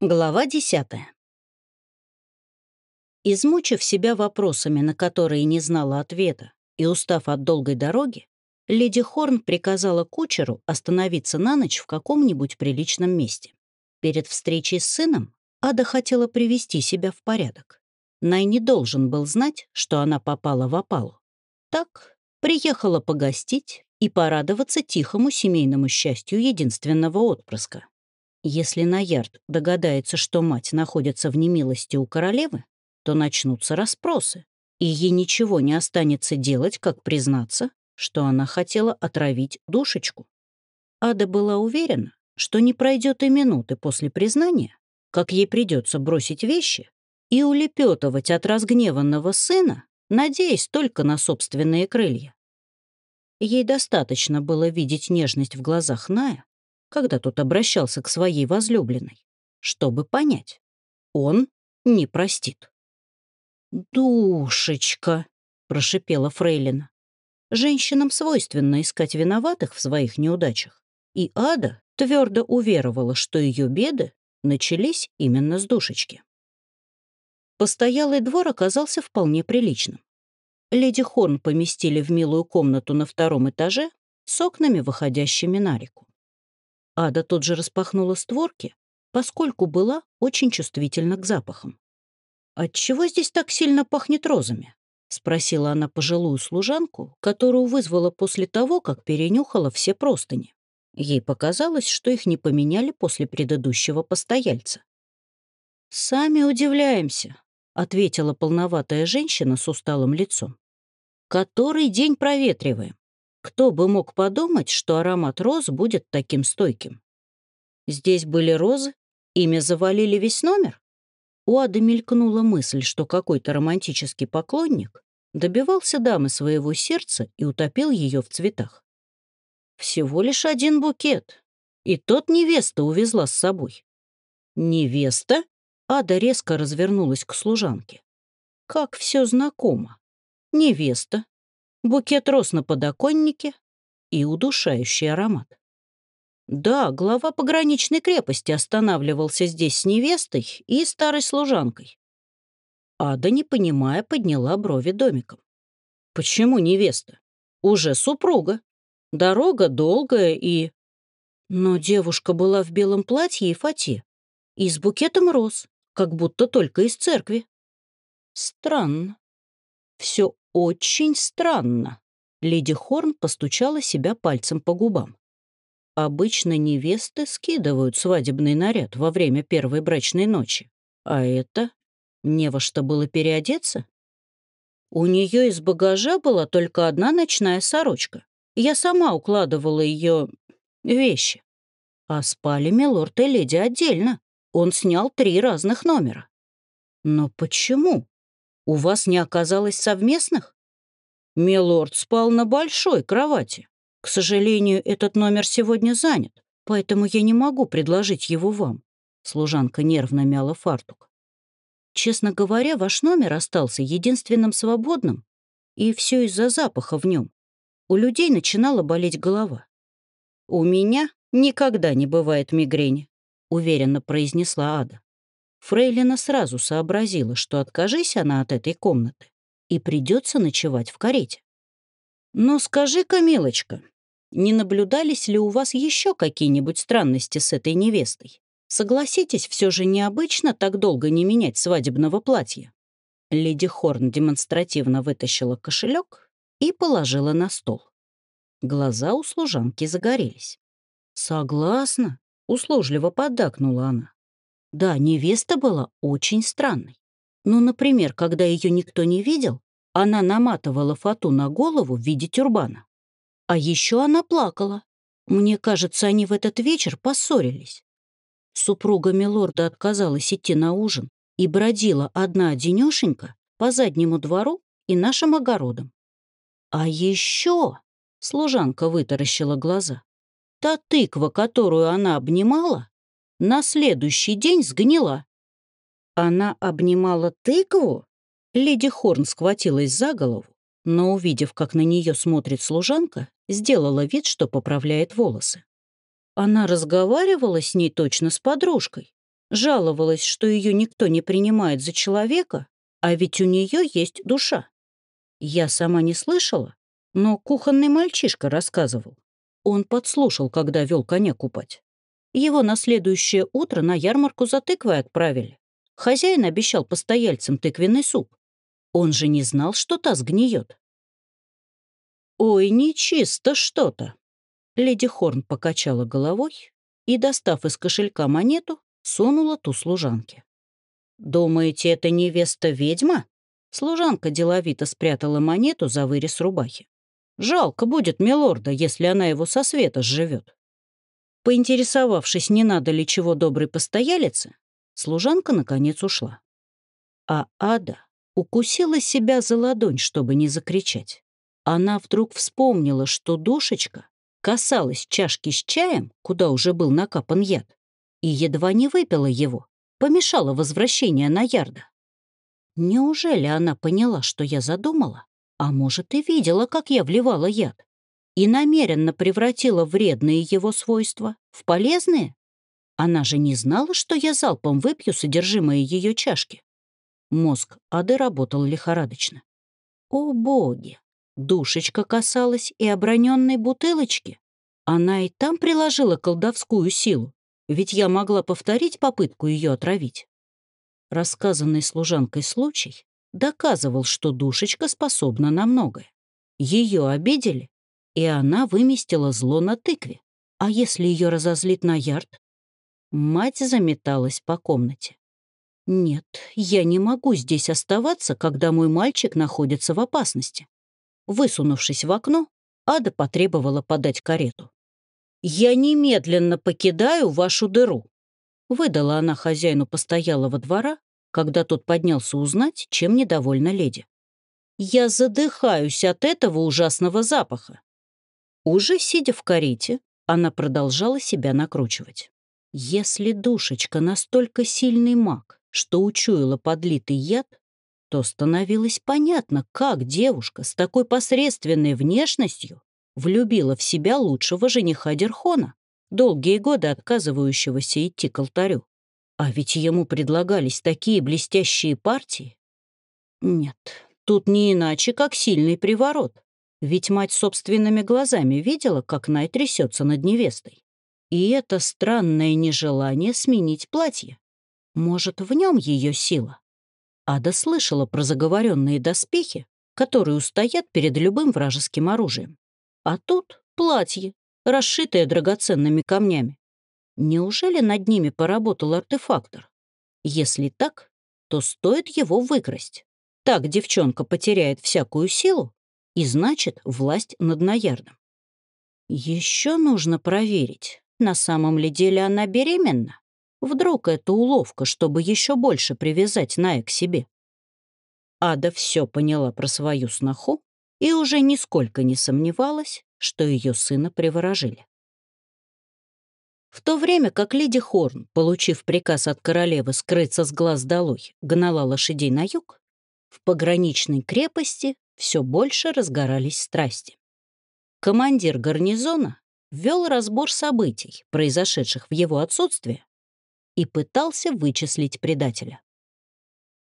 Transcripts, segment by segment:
Глава десятая. Измучив себя вопросами, на которые не знала ответа, и устав от долгой дороги, леди Хорн приказала кучеру остановиться на ночь в каком-нибудь приличном месте. Перед встречей с сыном Ада хотела привести себя в порядок. Най не должен был знать, что она попала в опалу. Так, приехала погостить и порадоваться тихому семейному счастью единственного отпрыска. Если Наярд догадается, что мать находится в немилости у королевы, то начнутся расспросы, и ей ничего не останется делать, как признаться, что она хотела отравить душечку. Ада была уверена, что не пройдет и минуты после признания, как ей придется бросить вещи и улепетывать от разгневанного сына, надеясь только на собственные крылья. Ей достаточно было видеть нежность в глазах Ная, когда тот обращался к своей возлюбленной, чтобы понять, он не простит. «Душечка!» — прошипела Фрейлина. Женщинам свойственно искать виноватых в своих неудачах, и Ада твердо уверовала, что ее беды начались именно с душечки. Постоялый двор оказался вполне приличным. Леди Хорн поместили в милую комнату на втором этаже с окнами, выходящими на реку. Ада тут же распахнула створки, поскольку была очень чувствительна к запахам. «Отчего здесь так сильно пахнет розами?» — спросила она пожилую служанку, которую вызвала после того, как перенюхала все простыни. Ей показалось, что их не поменяли после предыдущего постояльца. «Сами удивляемся», — ответила полноватая женщина с усталым лицом. «Который день проветриваем. Кто бы мог подумать, что аромат роз будет таким стойким? Здесь были розы? Ими завалили весь номер? У Ады мелькнула мысль, что какой-то романтический поклонник добивался дамы своего сердца и утопил ее в цветах. Всего лишь один букет, и тот невеста увезла с собой. «Невеста?» Ада резко развернулась к служанке. «Как все знакомо. Невеста, букет роз на подоконнике и удушающий аромат. Да, глава пограничной крепости останавливался здесь с невестой и старой служанкой. Ада, не понимая, подняла брови домиком. Почему невеста? Уже супруга. Дорога долгая и... Но девушка была в белом платье и фате, и с букетом роз, как будто только из церкви. Странно. Все очень странно. Леди Хорн постучала себя пальцем по губам. Обычно невесты скидывают свадебный наряд во время первой брачной ночи. А это не во что было переодеться? У нее из багажа была только одна ночная сорочка. Я сама укладывала ее вещи. А спали милорд и леди отдельно. Он снял три разных номера. Но почему? У вас не оказалось совместных? Милорд спал на большой кровати. К сожалению, этот номер сегодня занят, поэтому я не могу предложить его вам. Служанка нервно мяла фартук. Честно говоря, ваш номер остался единственным свободным, и все из-за запаха в нем. У людей начинала болеть голова. «У меня никогда не бывает мигрени», — уверенно произнесла Ада. Фрейлина сразу сообразила, что откажись она от этой комнаты, и придется ночевать в карете. Но скажи-ка, милочка, не наблюдались ли у вас еще какие-нибудь странности с этой невестой? Согласитесь, все же необычно так долго не менять свадебного платья. Леди Хорн демонстративно вытащила кошелек и положила на стол. Глаза у служанки загорелись. «Согласна», — услужливо поддакнула она. Да, невеста была очень странной. Ну, например, когда ее никто не видел, она наматывала фату на голову в виде тюрбана. А еще она плакала. Мне кажется, они в этот вечер поссорились. Супруга Милорда отказалась идти на ужин и бродила одна одинешенька по заднему двору и нашим огородам. А еще служанка вытаращила глаза. Та тыква, которую она обнимала, на следующий день сгнила. Она обнимала тыкву? Леди Хорн схватилась за голову, но, увидев, как на нее смотрит служанка, сделала вид, что поправляет волосы. Она разговаривала с ней точно с подружкой. Жаловалась, что ее никто не принимает за человека, а ведь у нее есть душа. Я сама не слышала, но кухонный мальчишка рассказывал. Он подслушал, когда вел коня купать. Его на следующее утро на ярмарку за тыквой отправили. Хозяин обещал постояльцам тыквенный суп. Он же не знал, что та сгниет. «Ой, нечисто что-то!» Леди Хорн покачала головой и, достав из кошелька монету, сунула ту служанке. «Думаете, это невеста-ведьма?» Служанка деловито спрятала монету за вырез рубахи. «Жалко будет милорда, если она его со света сживет». Поинтересовавшись, не надо ли чего доброй постоялице, служанка наконец ушла. А Ада укусила себя за ладонь, чтобы не закричать. Она вдруг вспомнила, что душечка касалась чашки с чаем, куда уже был накапан яд, и едва не выпила его, помешала возвращение на ярда. Неужели она поняла, что я задумала? А может, и видела, как я вливала яд? И намеренно превратила вредные его свойства в полезные? Она же не знала, что я залпом выпью содержимое ее чашки. Мозг Ады работал лихорадочно. О боги! Душечка касалась и оброненной бутылочки. Она и там приложила колдовскую силу, ведь я могла повторить попытку ее отравить. Рассказанный служанкой случай доказывал, что душечка способна на многое. Ее обидели, и она выместила зло на тыкве. А если ее разозлит на ярд? Мать заметалась по комнате. «Нет, я не могу здесь оставаться, когда мой мальчик находится в опасности». Высунувшись в окно, Ада потребовала подать карету. «Я немедленно покидаю вашу дыру», — выдала она хозяину постоялого двора, когда тот поднялся узнать, чем недовольна леди. «Я задыхаюсь от этого ужасного запаха». Уже сидя в карете, она продолжала себя накручивать. Если душечка настолько сильный маг, что учуяла подлитый яд, то становилось понятно, как девушка с такой посредственной внешностью влюбила в себя лучшего жениха Дерхона, долгие годы отказывающегося идти к алтарю. А ведь ему предлагались такие блестящие партии. Нет, тут не иначе, как сильный приворот. Ведь мать собственными глазами видела, как Най трясется над невестой. И это странное нежелание сменить платье. Может, в нем ее сила? Ада слышала про заговоренные доспехи, которые устоят перед любым вражеским оружием. А тут платье, расшитое драгоценными камнями. Неужели над ними поработал артефактор? Если так, то стоит его выкрасть. Так девчонка потеряет всякую силу и, значит, власть над Наярдом. Еще нужно проверить, на самом ли деле она беременна? Вдруг это уловка, чтобы еще больше привязать Ная к себе? Ада все поняла про свою сноху и уже нисколько не сомневалась, что ее сына приворожили. В то время как леди Хорн, получив приказ от королевы скрыться с глаз долой, гнала лошадей на юг, в пограничной крепости все больше разгорались страсти. Командир гарнизона вел разбор событий, произошедших в его отсутствие, и пытался вычислить предателя.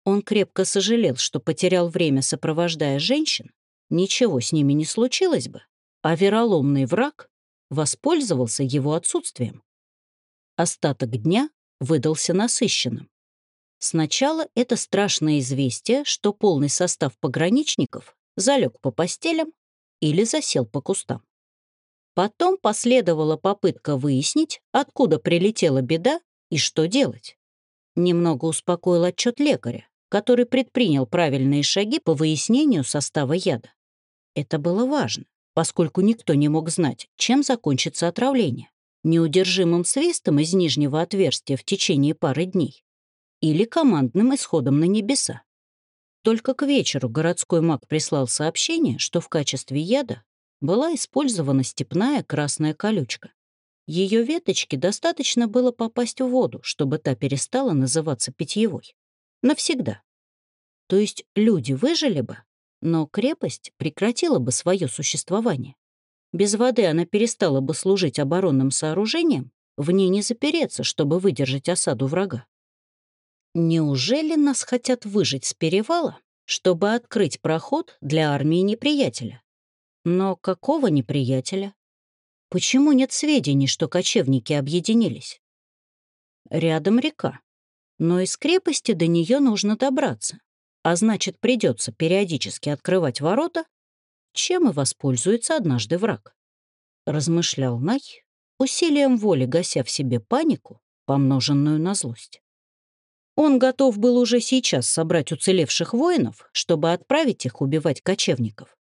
Он крепко сожалел, что потерял время, сопровождая женщин, ничего с ними не случилось бы, а вероломный враг воспользовался его отсутствием. Остаток дня выдался насыщенным. Сначала это страшное известие, что полный состав пограничников залег по постелям или засел по кустам. Потом последовала попытка выяснить, откуда прилетела беда и что делать. Немного успокоил отчет лекаря, который предпринял правильные шаги по выяснению состава яда. Это было важно, поскольку никто не мог знать, чем закончится отравление — неудержимым свистом из нижнего отверстия в течение пары дней или командным исходом на небеса. Только к вечеру городской маг прислал сообщение, что в качестве яда была использована степная красная колючка. Ее веточки достаточно было попасть в воду, чтобы та перестала называться питьевой. Навсегда. То есть люди выжили бы, но крепость прекратила бы свое существование. Без воды она перестала бы служить оборонным сооружением, в ней не запереться, чтобы выдержать осаду врага. Неужели нас хотят выжить с перевала, чтобы открыть проход для армии неприятеля? Но какого неприятеля? Почему нет сведений, что кочевники объединились? Рядом река, но из крепости до нее нужно добраться, а значит, придется периодически открывать ворота, чем и воспользуется однажды враг. Размышлял Най, усилием воли гася в себе панику, помноженную на злость. Он готов был уже сейчас собрать уцелевших воинов, чтобы отправить их убивать кочевников.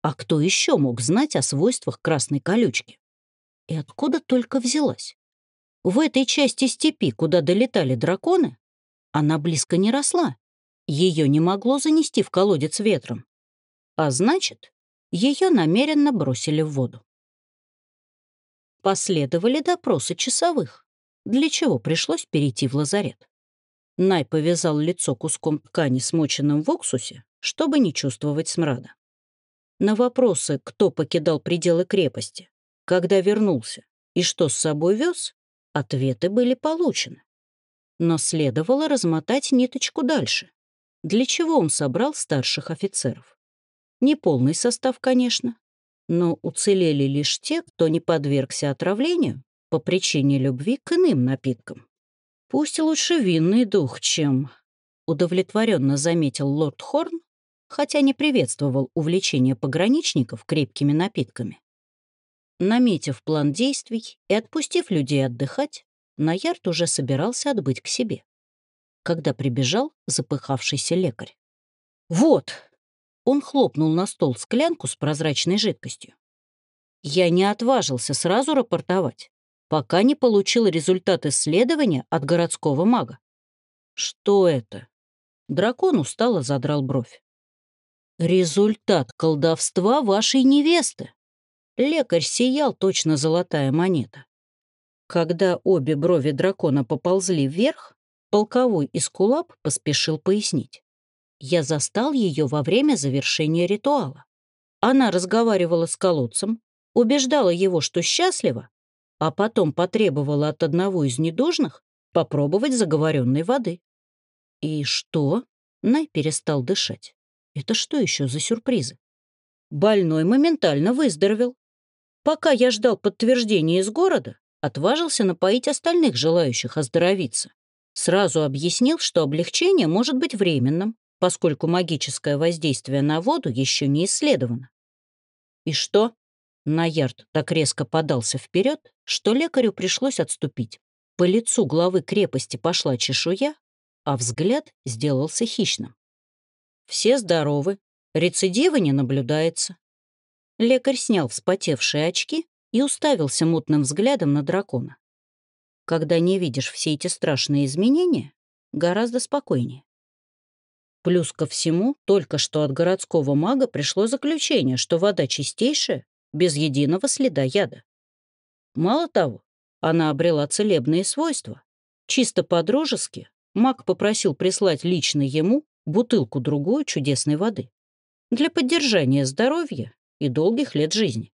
А кто еще мог знать о свойствах красной колючки? И откуда только взялась? В этой части степи, куда долетали драконы, она близко не росла. Ее не могло занести в колодец ветром. А значит, ее намеренно бросили в воду. Последовали допросы часовых, для чего пришлось перейти в лазарет. Най повязал лицо куском ткани, смоченным в уксусе, чтобы не чувствовать смрада. На вопросы, кто покидал пределы крепости, когда вернулся и что с собой вез, ответы были получены. Но следовало размотать ниточку дальше. Для чего он собрал старших офицеров? Не полный состав, конечно, но уцелели лишь те, кто не подвергся отравлению по причине любви к иным напиткам. Пусть лучше винный дух, чем... Удовлетворенно заметил лорд Хорн, хотя не приветствовал увлечение пограничников крепкими напитками. Наметив план действий и отпустив людей отдыхать, Наярд уже собирался отбыть к себе, когда прибежал запыхавшийся лекарь. «Вот!» Он хлопнул на стол склянку с прозрачной жидкостью. Я не отважился сразу рапортовать, пока не получил результат исследования от городского мага. Что это? Дракон устало задрал бровь. Результат колдовства вашей невесты. Лекарь сиял точно золотая монета. Когда обе брови дракона поползли вверх, полковой Искулап поспешил пояснить. Я застал ее во время завершения ритуала. Она разговаривала с колодцем, убеждала его, что счастлива, а потом потребовала от одного из недужных попробовать заговоренной воды. И что? Най перестал дышать. Это что еще за сюрпризы? Больной моментально выздоровел. Пока я ждал подтверждения из города, отважился напоить остальных желающих оздоровиться. Сразу объяснил, что облегчение может быть временным, поскольку магическое воздействие на воду еще не исследовано. И что? Наярд так резко подался вперед, что лекарю пришлось отступить. По лицу главы крепости пошла чешуя, а взгляд сделался хищным. Все здоровы, рецидива не наблюдается. Лекарь снял вспотевшие очки и уставился мутным взглядом на дракона. Когда не видишь все эти страшные изменения, гораздо спокойнее. Плюс ко всему, только что от городского мага пришло заключение, что вода чистейшая, без единого следа яда. Мало того, она обрела целебные свойства. Чисто по-дружески маг попросил прислать лично ему бутылку-другую чудесной воды для поддержания здоровья и долгих лет жизни.